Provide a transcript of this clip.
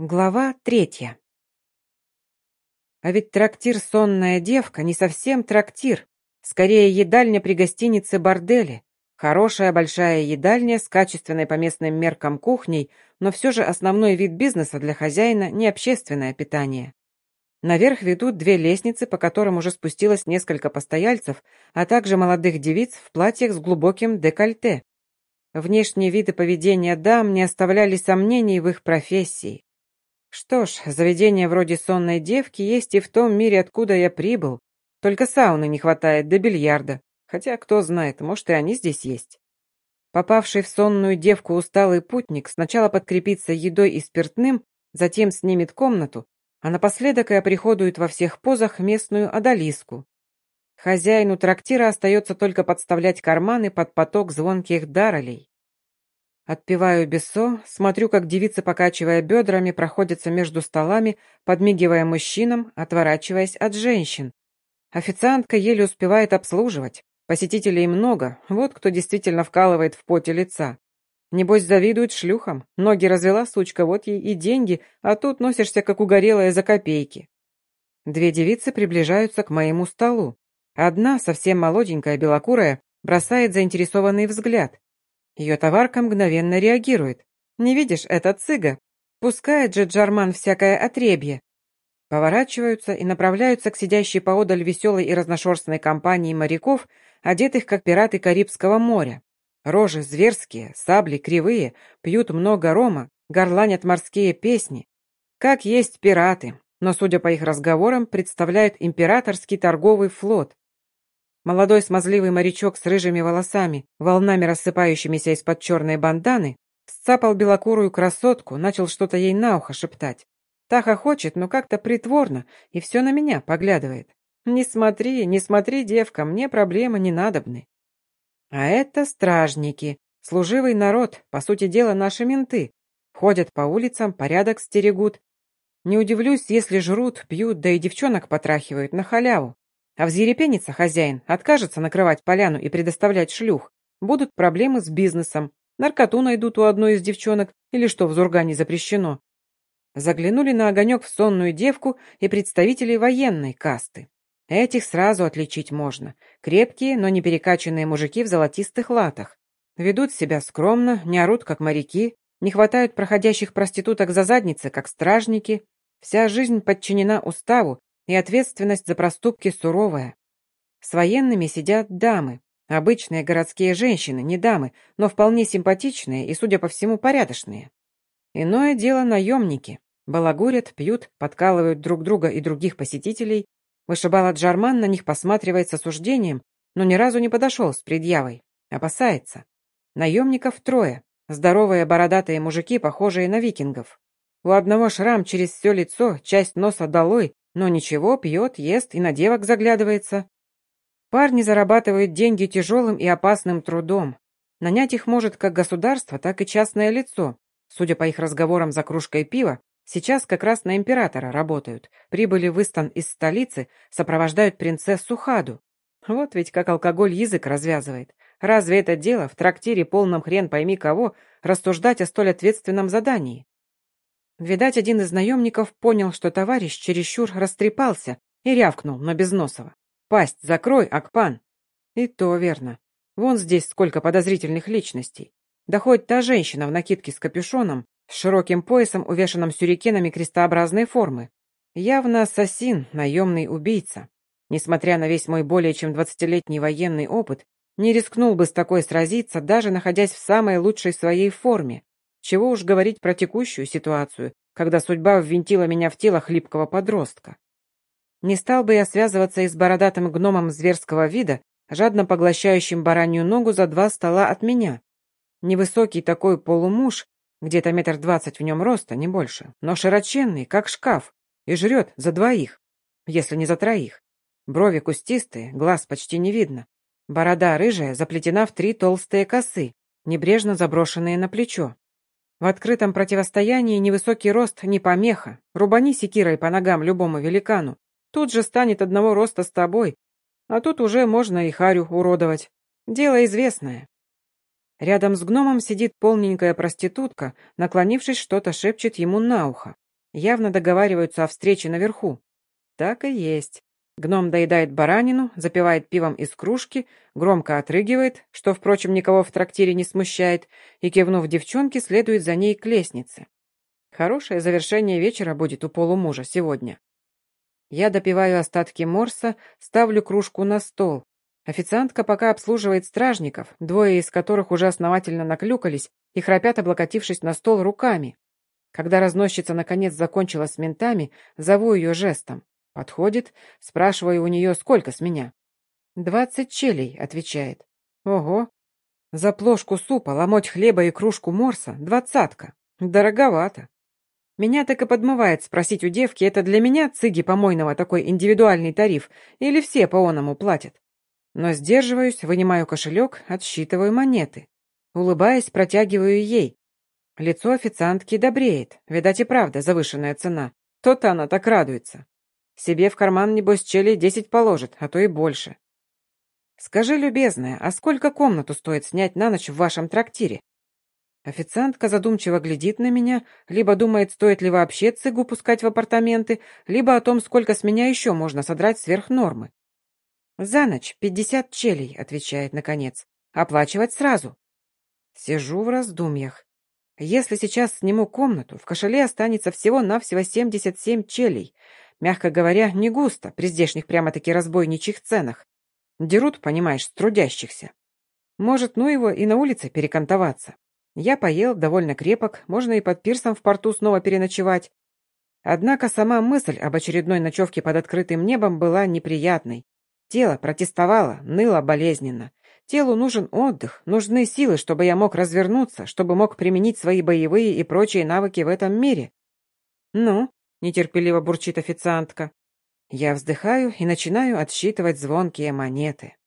Глава третья. А ведь трактир «Сонная девка» не совсем трактир. Скорее, едальня при гостинице «Бордели». Хорошая большая едальня с качественной по местным меркам кухней, но все же основной вид бизнеса для хозяина не общественное питание. Наверх ведут две лестницы, по которым уже спустилось несколько постояльцев, а также молодых девиц в платьях с глубоким декольте. Внешние виды поведения дам не оставляли сомнений в их профессии. Что ж, заведение вроде сонной девки есть и в том мире, откуда я прибыл. Только сауны не хватает до бильярда. Хотя, кто знает, может, и они здесь есть. Попавший в сонную девку усталый путник сначала подкрепится едой и спиртным, затем снимет комнату, а напоследок и оприходует во всех позах местную одолиску. Хозяину трактира остается только подставлять карманы под поток звонких даролей. Отпиваю бесо, смотрю, как девицы, покачивая бедрами, проходятся между столами, подмигивая мужчинам, отворачиваясь от женщин. Официантка еле успевает обслуживать. Посетителей много, вот кто действительно вкалывает в поте лица. Небось, завидует шлюхам. Ноги развела сучка, вот ей и деньги, а тут носишься, как угорелая за копейки. Две девицы приближаются к моему столу. Одна, совсем молоденькая, белокурая, бросает заинтересованный взгляд. Ее товарка мгновенно реагирует. «Не видишь, это цыга. Пускает же Джарман всякое отребье». Поворачиваются и направляются к сидящей поодаль веселой и разношерстной компании моряков, одетых как пираты Карибского моря. Рожи зверские, сабли кривые, пьют много рома, горланят морские песни. Как есть пираты, но, судя по их разговорам, представляют императорский торговый флот. Молодой смазливый морячок с рыжими волосами, волнами рассыпающимися из-под черной банданы, сцапал белокурую красотку, начал что-то ей на ухо шептать. Таха хочет, но как-то притворно, и все на меня поглядывает. «Не смотри, не смотри, девка, мне проблемы не надобны». А это стражники, служивый народ, по сути дела наши менты. Ходят по улицам, порядок стерегут. Не удивлюсь, если жрут, пьют, да и девчонок потрахивают на халяву. А взъерепенится хозяин, откажется накрывать поляну и предоставлять шлюх. Будут проблемы с бизнесом. Наркоту найдут у одной из девчонок, или что в Зургане запрещено. Заглянули на огонек в сонную девку и представителей военной касты. Этих сразу отличить можно. Крепкие, но не перекачанные мужики в золотистых латах. Ведут себя скромно, не орут, как моряки, не хватают проходящих проституток за задницы, как стражники. Вся жизнь подчинена уставу, и ответственность за проступки суровая. С военными сидят дамы, обычные городские женщины, не дамы, но вполне симпатичные и, судя по всему, порядочные. Иное дело наемники. Балагурят, пьют, подкалывают друг друга и других посетителей. Вышибала Джарман на них посматривает с осуждением, но ни разу не подошел с предъявой. Опасается. Наемников трое. Здоровые бородатые мужики, похожие на викингов. У одного шрам через все лицо, часть носа долой, но ничего, пьет, ест и на девок заглядывается. Парни зарабатывают деньги тяжелым и опасным трудом. Нанять их может как государство, так и частное лицо. Судя по их разговорам за кружкой пива, сейчас как раз на императора работают. Прибыли в Истон из столицы, сопровождают принцессу Хаду. Вот ведь как алкоголь язык развязывает. Разве это дело в трактире полном хрен пойми кого рассуждать о столь ответственном задании? Видать, один из наемников понял, что товарищ чересчур растрепался и рявкнул на Безносова. «Пасть закрой, Акпан!» И то верно. Вон здесь сколько подозрительных личностей. Да хоть та женщина в накидке с капюшоном, с широким поясом, увешанным сюрикенами крестообразной формы. Явно ассасин, наемный убийца. Несмотря на весь мой более чем двадцатилетний военный опыт, не рискнул бы с такой сразиться, даже находясь в самой лучшей своей форме. Чего уж говорить про текущую ситуацию, когда судьба ввинтила меня в тело хлипкого подростка. Не стал бы я связываться и с бородатым гномом зверского вида, жадно поглощающим баранью ногу за два стола от меня. Невысокий такой полумуж, где-то метр двадцать в нем роста, не больше, но широченный, как шкаф, и жрет за двоих, если не за троих. Брови кустистые, глаз почти не видно. Борода рыжая заплетена в три толстые косы, небрежно заброшенные на плечо. В открытом противостоянии невысокий рост не помеха. Рубани секирой по ногам любому великану. Тут же станет одного роста с тобой. А тут уже можно и харю уродовать. Дело известное. Рядом с гномом сидит полненькая проститутка, наклонившись, что-то шепчет ему на ухо. Явно договариваются о встрече наверху. Так и есть. Гном доедает баранину, запивает пивом из кружки, громко отрыгивает, что, впрочем, никого в трактире не смущает, и, кивнув девчонке, следует за ней к лестнице. Хорошее завершение вечера будет у полумужа сегодня. Я допиваю остатки морса, ставлю кружку на стол. Официантка пока обслуживает стражников, двое из которых уже основательно наклюкались и храпят, облокотившись на стол руками. Когда разносчица наконец закончила с ментами, зову ее жестом. Подходит, спрашиваю у нее, сколько с меня. «Двадцать челей», — отвечает. «Ого! За плошку супа, ломоть хлеба и кружку морса — двадцатка. Дороговато». Меня так и подмывает спросить у девки, это для меня, цыги помойного, такой индивидуальный тариф, или все по оному платят? Но сдерживаюсь, вынимаю кошелек, отсчитываю монеты. Улыбаясь, протягиваю ей. Лицо официантки добреет, видать и правда завышенная цена. То-то она так радуется. Себе в карман, небось, челей десять положит, а то и больше. Скажи, любезная, а сколько комнату стоит снять на ночь в вашем трактире? Официантка задумчиво глядит на меня, либо думает, стоит ли вообще цыгу пускать в апартаменты, либо о том, сколько с меня еще можно содрать сверх нормы. «За ночь пятьдесят челей», — отвечает наконец. «Оплачивать сразу». Сижу в раздумьях. Если сейчас сниму комнату, в кошеле останется всего-навсего семьдесят семь челей. Мягко говоря, не густо при здешних прямо-таки разбойничьих ценах. Дерут, понимаешь, с трудящихся. Может, ну его и на улице перекантоваться. Я поел, довольно крепок, можно и под пирсом в порту снова переночевать. Однако сама мысль об очередной ночевке под открытым небом была неприятной. Тело протестовало, ныло болезненно. Телу нужен отдых, нужны силы, чтобы я мог развернуться, чтобы мог применить свои боевые и прочие навыки в этом мире. «Ну?» — нетерпеливо бурчит официантка. Я вздыхаю и начинаю отсчитывать звонкие монеты.